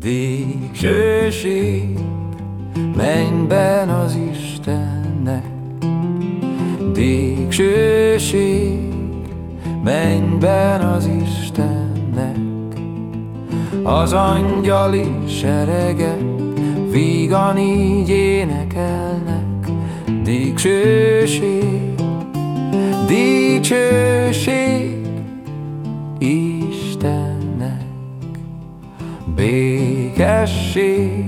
Dicsőség mennyben az Istennek, Dicsőség mennyben az Istennek, az angyali serege vígan így énekelnek, Dicsőség, dicsőség Isten békesség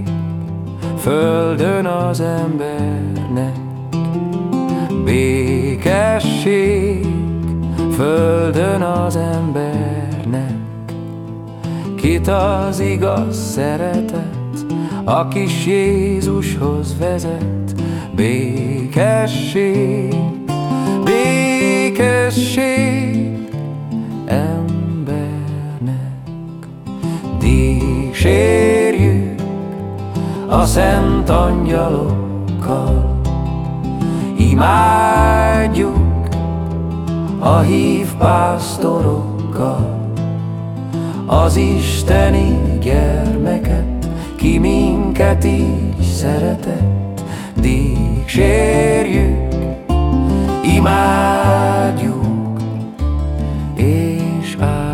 földön az embernek. Békesség földön az embernek. Kit az igaz szeretet, a kis Jézushoz vezet. Békesség, békesség kísérjük a szent angyalokkal. Imádjuk a hív pásztorokkal, az isteni gyermeket, ki minket így szeretett, dicsérjük, imádjuk és áldjuk.